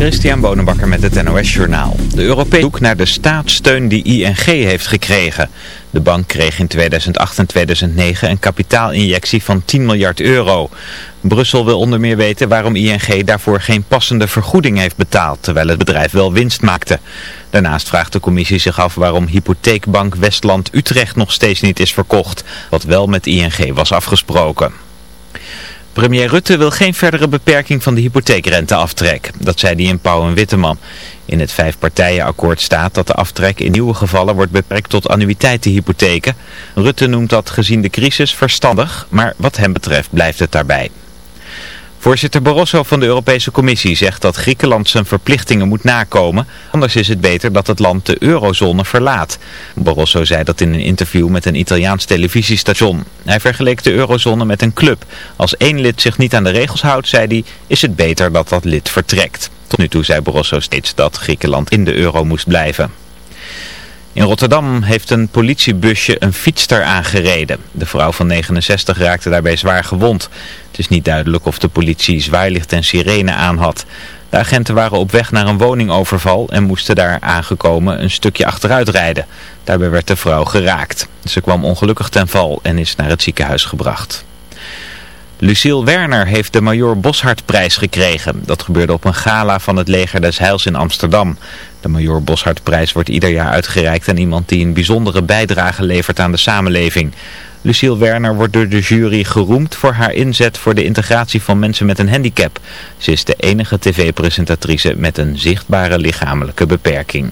Christian Bonenbakker met het NOS Journaal. De Europese zoek naar de staatssteun die ING heeft gekregen. De bank kreeg in 2008 en 2009 een kapitaalinjectie van 10 miljard euro. Brussel wil onder meer weten waarom ING daarvoor geen passende vergoeding heeft betaald, terwijl het bedrijf wel winst maakte. Daarnaast vraagt de commissie zich af waarom hypotheekbank Westland Utrecht nog steeds niet is verkocht, wat wel met ING was afgesproken. Premier Rutte wil geen verdere beperking van de hypotheekrenteaftrek. Dat zei hij in Pauw en Witteman. In het vijfpartijenakkoord staat dat de aftrek in nieuwe gevallen wordt beperkt tot annuïteitenhypotheken. Rutte noemt dat gezien de crisis verstandig, maar wat hem betreft blijft het daarbij. Voorzitter Barroso van de Europese Commissie zegt dat Griekenland zijn verplichtingen moet nakomen. Anders is het beter dat het land de eurozone verlaat. Barroso zei dat in een interview met een Italiaans televisiestation. Hij vergeleek de eurozone met een club. Als één lid zich niet aan de regels houdt, zei hij, is het beter dat dat lid vertrekt. Tot nu toe zei Barroso steeds dat Griekenland in de euro moest blijven. In Rotterdam heeft een politiebusje een fietster aangereden. De vrouw van 69 raakte daarbij zwaar gewond. Het is niet duidelijk of de politie zwaailicht en sirene aan had. De agenten waren op weg naar een woningoverval en moesten daar aangekomen een stukje achteruit rijden. Daarbij werd de vrouw geraakt. Ze kwam ongelukkig ten val en is naar het ziekenhuis gebracht. Lucille Werner heeft de Major Boshartprijs gekregen. Dat gebeurde op een gala van het Leger des Heils in Amsterdam. De Major Boshartprijs wordt ieder jaar uitgereikt aan iemand die een bijzondere bijdrage levert aan de samenleving. Lucille Werner wordt door de jury geroemd voor haar inzet voor de integratie van mensen met een handicap. Ze is de enige tv-presentatrice met een zichtbare lichamelijke beperking.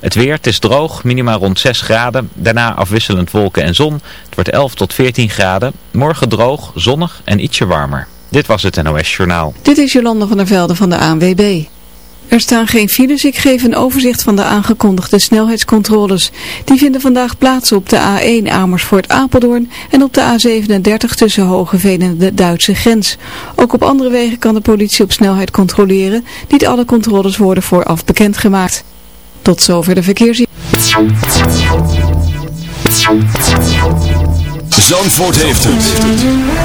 Het weer, het is droog, minima rond 6 graden. Daarna afwisselend wolken en zon. Het wordt 11 tot 14 graden. Morgen droog, zonnig en ietsje warmer. Dit was het NOS Journaal. Dit is Jolande van der Velde van de ANWB. Er staan geen files. Ik geef een overzicht van de aangekondigde snelheidscontroles. Die vinden vandaag plaats op de A1 Amersfoort-Apeldoorn en op de A37 tussen Hogeveen en de Duitse grens. Ook op andere wegen kan de politie op snelheid controleren. Niet alle controles worden vooraf bekendgemaakt. Tot zover de verkeersie. Zandvoort heeft het.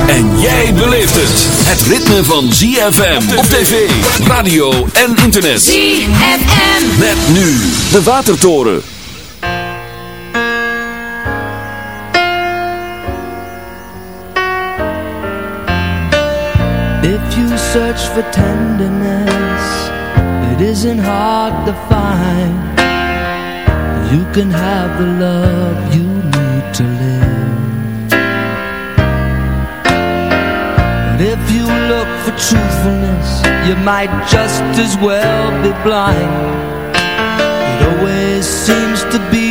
En jij beleeft het. Het ritme van ZFM op tv, radio en internet. ZFM. Met nu de Watertoren. If you search for tenderness, it isn't hard to find. You can have the love you need to live. But if you look for truthfulness, you might just as well be blind. It always seems to be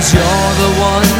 Cause you're the one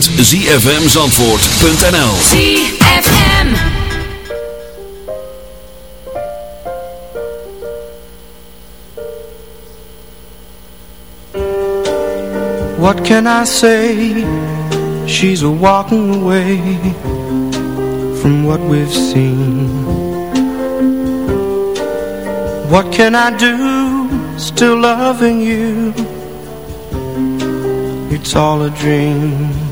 www.zfmzandvoort.nl ZFM. What can I say? She's a walking away from what we've seen. What can I do? Still loving you. It's all a dream.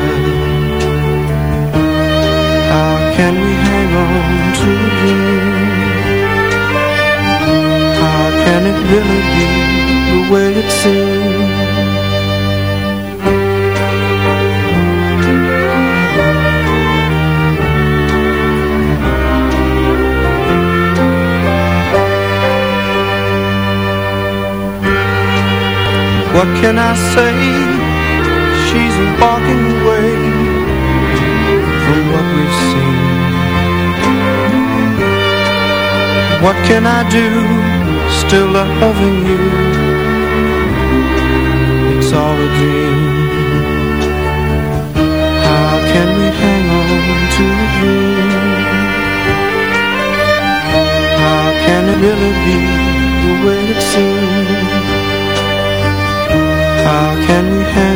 Can we hang on to dream? How can it really be the way it seems? What can I say? She's walking away from what we've seen. What can I do? Still loving you. It's all a dream. How can we hang on to a dream? How can it really be the way it seems? How can we hang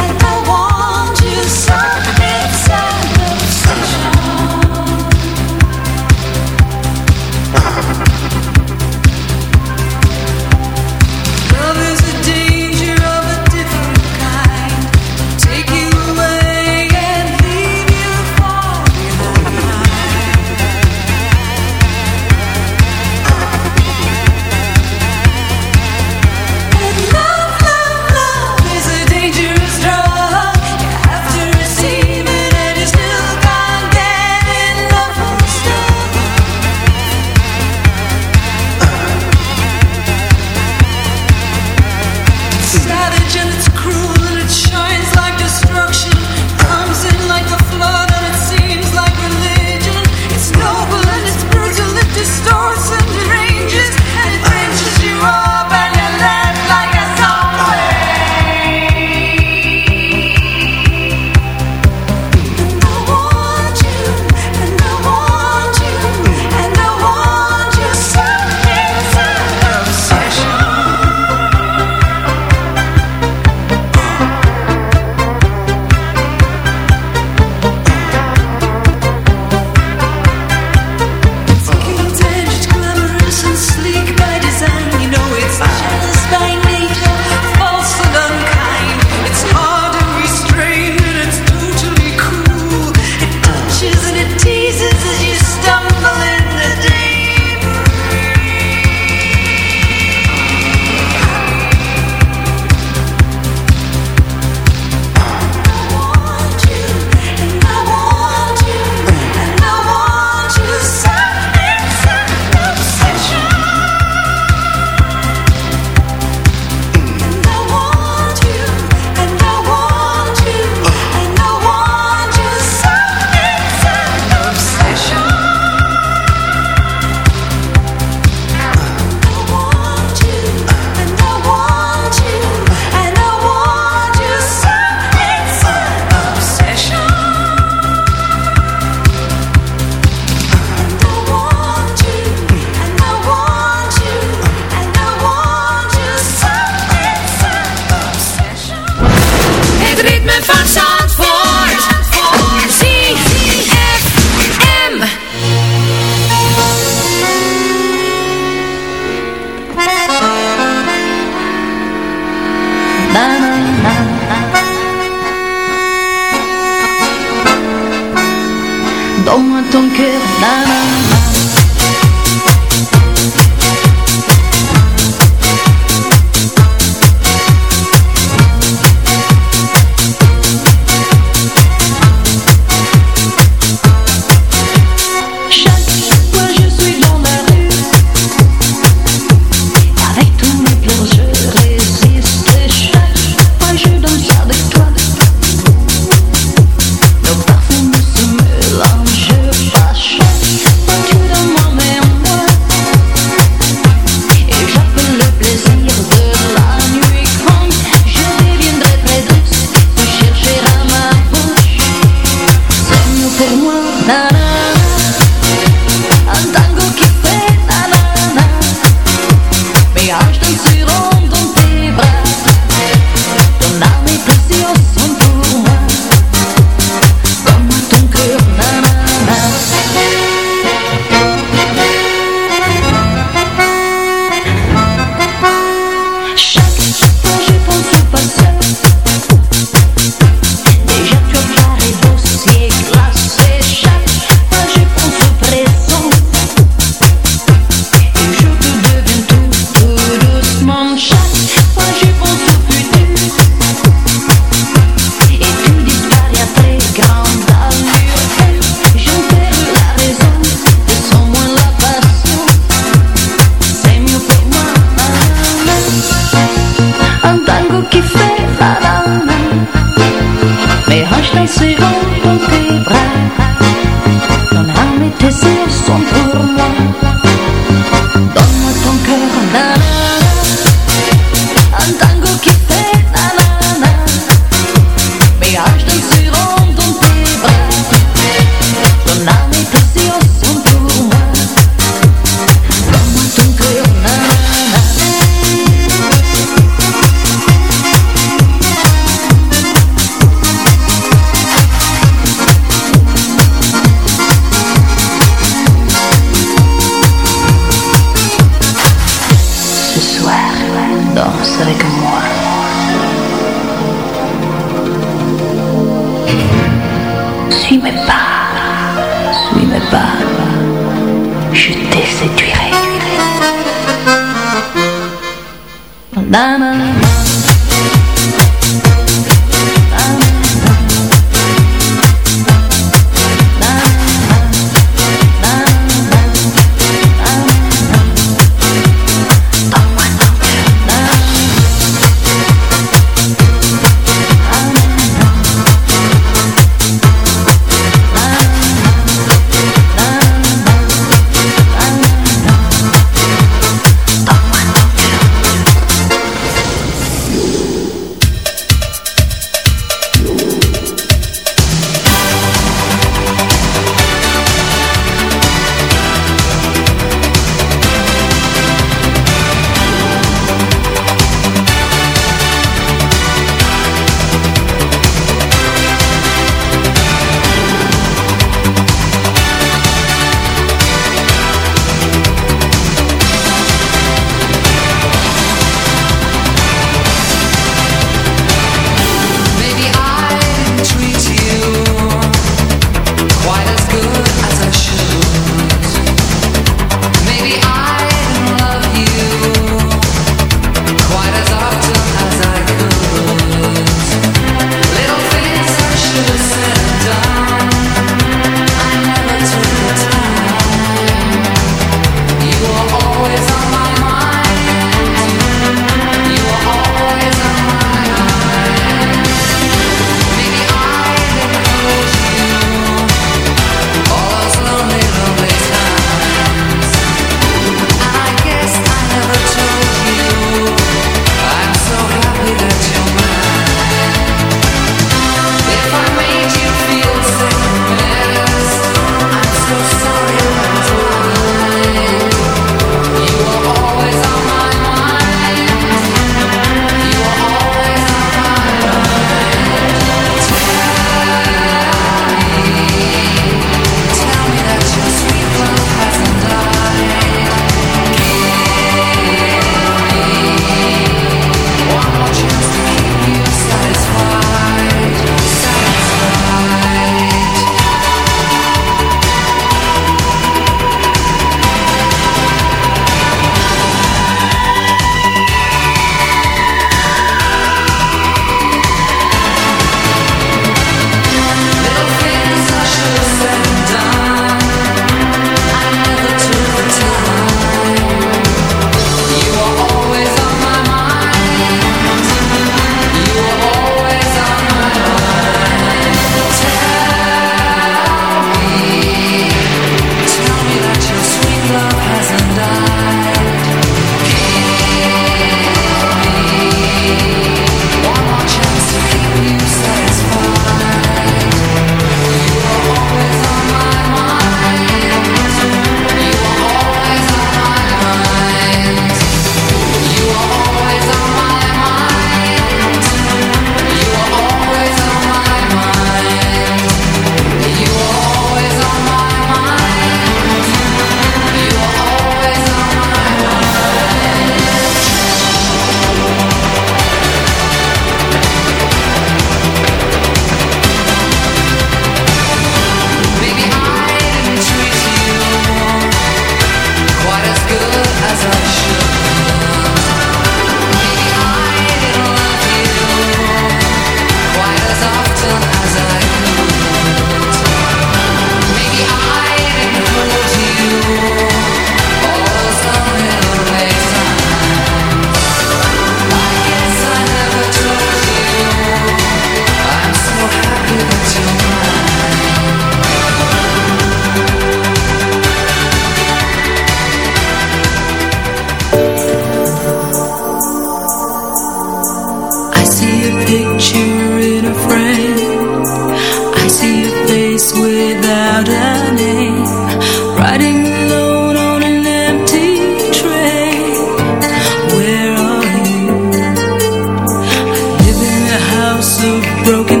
broken